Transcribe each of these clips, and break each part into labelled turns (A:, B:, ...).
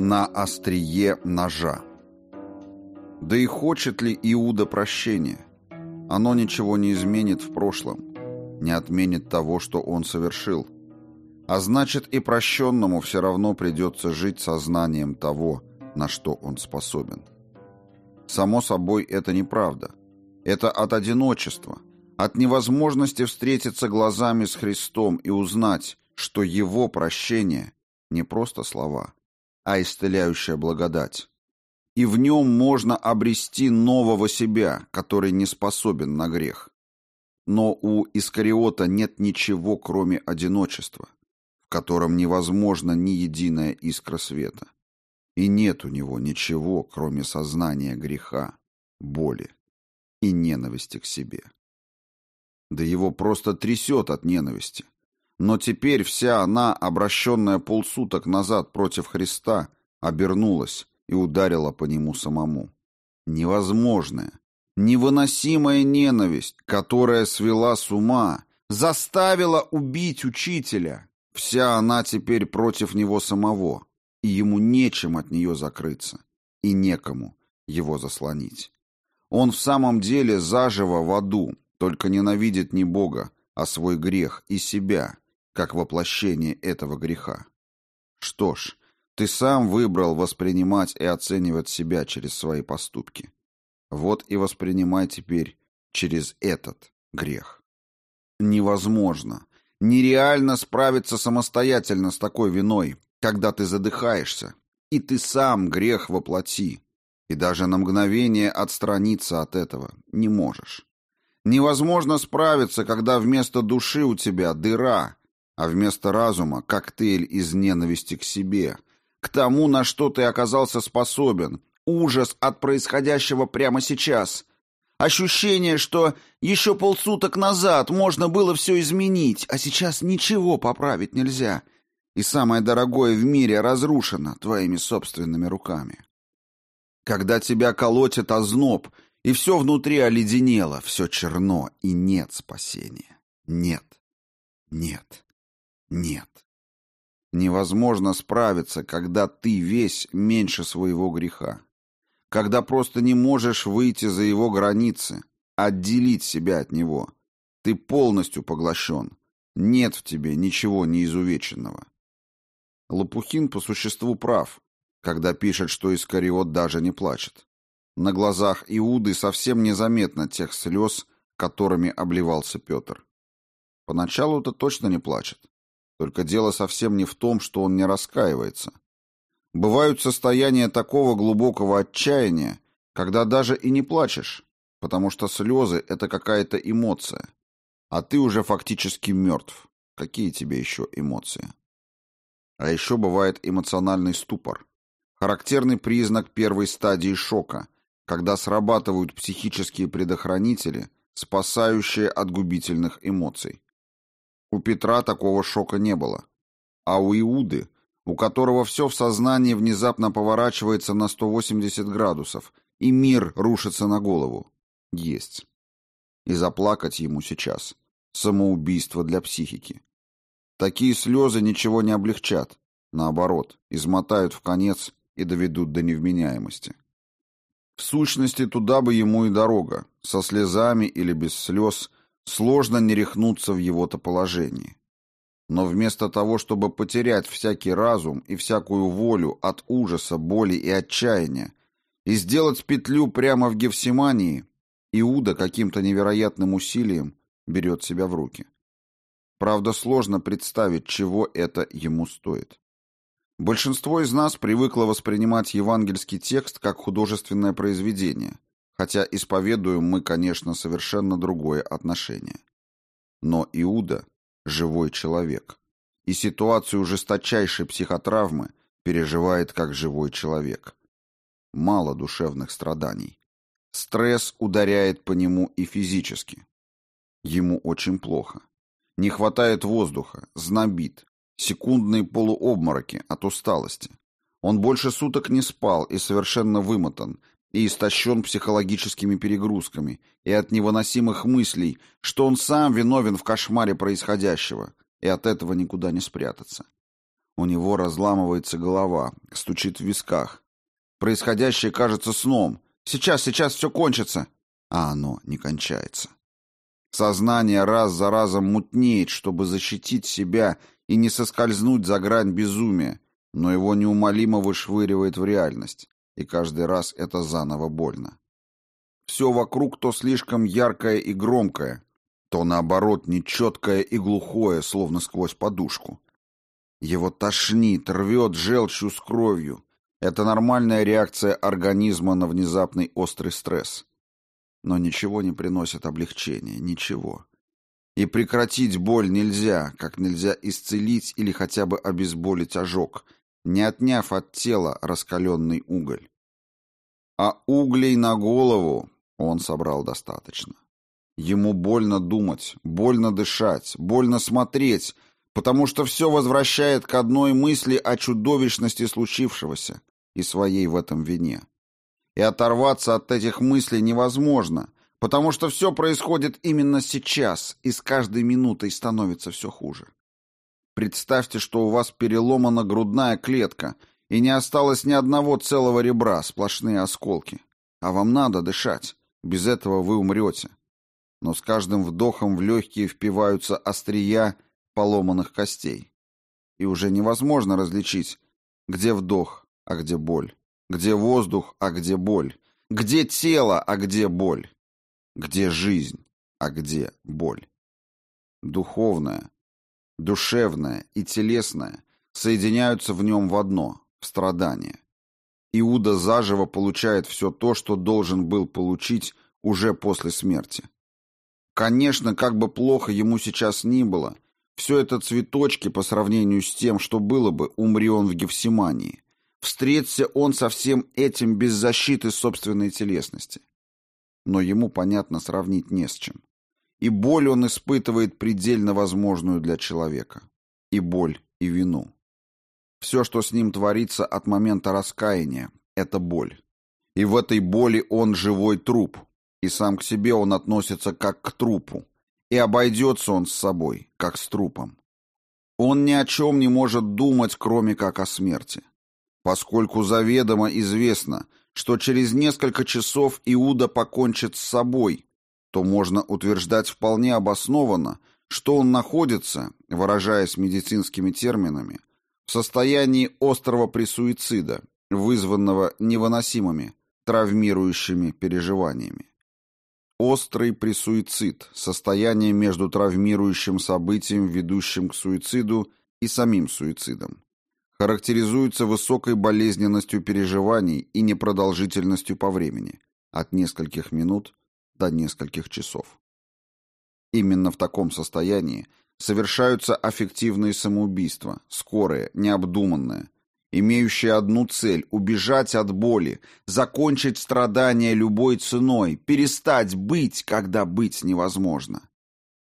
A: на острие ножа. Да и хочет ли Иуда прощения? Оно ничего не изменит в прошлом, не отменит того, что он совершил. А значит, и прощенному все равно придется жить сознанием того, на что он способен. Само собой, это неправда. Это от одиночества, от невозможности встретиться глазами с Христом и узнать, что Его прощение не просто слова, а исцеляющая благодать. И в нем можно обрести нового себя, который не способен на грех. Но у Искариота нет ничего, кроме одиночества, в котором невозможно ни единая искра света. И нет у него ничего, кроме сознания греха, боли и ненависти к себе. Да его просто трясет от ненависти. Но теперь вся она, обращенная полсуток назад против Христа, обернулась и ударила по нему самому. Невозможная, невыносимая ненависть, которая свела с ума, заставила убить учителя. Вся она теперь против него самого, и ему нечем от нее закрыться, и некому его заслонить. Он в самом деле заживо в аду, только ненавидит не Бога, а свой грех и себя, как воплощение этого греха. Что ж, ты сам выбрал воспринимать и оценивать себя через свои поступки. Вот и воспринимай теперь через этот грех. Невозможно, нереально справиться самостоятельно с такой виной, когда ты задыхаешься, и ты сам грех воплоти, и даже на мгновение отстраниться от этого не можешь. Невозможно справиться, когда вместо души у тебя дыра, а вместо разума — коктейль из ненависти к себе, к тому, на что ты оказался способен, ужас от происходящего прямо сейчас, ощущение, что еще полсуток назад можно было все изменить, а сейчас ничего поправить нельзя, и самое дорогое в мире разрушено твоими собственными руками. Когда тебя колотит озноб, и все внутри оледенело, все черно, и нет спасения. Нет, нет. Нет. Невозможно справиться, когда ты весь меньше своего греха. Когда просто не можешь выйти за его границы, отделить себя от него. Ты полностью поглощен. Нет в тебе ничего неизувеченного. Лопухин по существу прав, когда пишет, что Искариот даже не плачет. На глазах Иуды совсем незаметно тех слез, которыми обливался Петр. Поначалу-то точно не плачет. Только дело совсем не в том, что он не раскаивается. Бывают состояния такого глубокого отчаяния, когда даже и не плачешь, потому что слезы — это какая-то эмоция, а ты уже фактически мертв. Какие тебе еще эмоции? А еще бывает эмоциональный ступор. Характерный признак первой стадии шока, когда срабатывают психические предохранители, спасающие от губительных эмоций. У Петра такого шока не было. А у Иуды, у которого все в сознании внезапно поворачивается на 180 градусов, и мир рушится на голову, есть. И заплакать ему сейчас. Самоубийство для психики. Такие слезы ничего не облегчат. Наоборот, измотают в конец и доведут до невменяемости. В сущности, туда бы ему и дорога, со слезами или без слез, Сложно не рехнуться в его-то положении. Но вместо того, чтобы потерять всякий разум и всякую волю от ужаса, боли и отчаяния и сделать петлю прямо в Гефсимании, Иуда каким-то невероятным усилием берет себя в руки. Правда, сложно представить, чего это ему стоит. Большинство из нас привыкло воспринимать евангельский текст как художественное произведение – хотя исповедуем мы, конечно, совершенно другое отношение. Но Иуда – живой человек, и ситуацию жесточайшей психотравмы переживает как живой человек. Мало душевных страданий. Стресс ударяет по нему и физически. Ему очень плохо. Не хватает воздуха, знобит, секундные полуобмороки от усталости. Он больше суток не спал и совершенно вымотан, и истощен психологическими перегрузками и от невыносимых мыслей, что он сам виновен в кошмаре происходящего, и от этого никуда не спрятаться. У него разламывается голова, стучит в висках. Происходящее кажется сном. Сейчас, сейчас все кончится. А оно не кончается. Сознание раз за разом мутнеет, чтобы защитить себя и не соскользнуть за грань безумия, но его неумолимо вышвыривает в реальность, и каждый раз это заново больно. Все вокруг то слишком яркое и громкое, то, наоборот, нечеткое и глухое, словно сквозь подушку. Его тошнит, рвет желчью с кровью. Это нормальная реакция организма на внезапный острый стресс. Но ничего не приносит облегчения, ничего. И прекратить боль нельзя, как нельзя исцелить или хотя бы обезболить ожог, не отняв от тела раскаленный уголь. А углей на голову он собрал достаточно. Ему больно думать, больно дышать, больно смотреть, потому что все возвращает к одной мысли о чудовищности случившегося и своей в этом вине. И оторваться от этих мыслей невозможно, потому что все происходит именно сейчас, и с каждой минутой становится все хуже. Представьте, что у вас переломана грудная клетка, и не осталось ни одного целого ребра, сплошные осколки. А вам надо дышать, без этого вы умрете. Но с каждым вдохом в легкие впиваются острия поломанных костей. И уже невозможно различить, где вдох, а где боль, где воздух, а где боль, где тело, а где боль, где жизнь, а где боль. Духовное, душевное и телесное соединяются в нем в одно, в страдание. Иуда заживо получает все то, что должен был получить уже после смерти. Конечно, как бы плохо ему сейчас ни было, все это цветочки по сравнению с тем, что было бы, умри он в Гефсимании. Встреться он со всем этим без защиты собственной телесности. Но ему, понятно, сравнить не с чем. И боль он испытывает предельно возможную для человека. И боль, и вину. Все, что с ним творится от момента раскаяния, это боль. И в этой боли он живой труп, и сам к себе он относится как к трупу, и обойдется он с собой, как с трупом. Он ни о чем не может думать, кроме как о смерти. Поскольку заведомо известно, что через несколько часов Иуда покончит с собой, то можно утверждать вполне обоснованно, что он находится, выражаясь медицинскими терминами, в состоянии острого пресуицида, вызванного невыносимыми, травмирующими переживаниями. Острый пресуицид – состояние между травмирующим событием, ведущим к суициду, и самим суицидом. Характеризуется высокой болезненностью переживаний и непродолжительностью по времени – от нескольких минут до нескольких часов. Именно в таком состоянии совершаются аффективные самоубийства, скорые, необдуманные – имеющий одну цель – убежать от боли, закончить страдания любой ценой, перестать быть, когда быть невозможно.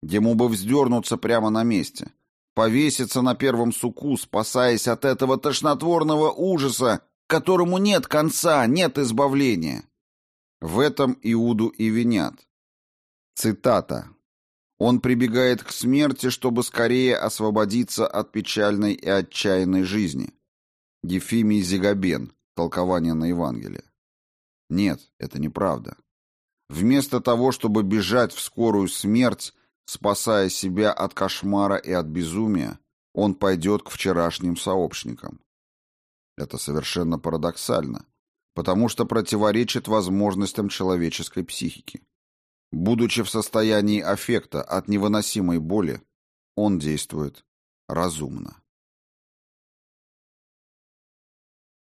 A: Ему бы вздернуться прямо на месте, повеситься на первом суку, спасаясь от этого тошнотворного ужаса, которому нет конца, нет избавления. В этом Иуду и винят. Цитата. Он прибегает к смерти, чтобы скорее освободиться от печальной и отчаянной жизни. Ефимий Зигабен. Толкование на Евангелие. Нет, это неправда. Вместо того, чтобы бежать в скорую смерть, спасая себя от кошмара и от безумия, он пойдет к вчерашним сообщникам. Это совершенно парадоксально, потому что противоречит возможностям человеческой психики. Будучи в состоянии аффекта от невыносимой боли, он действует разумно.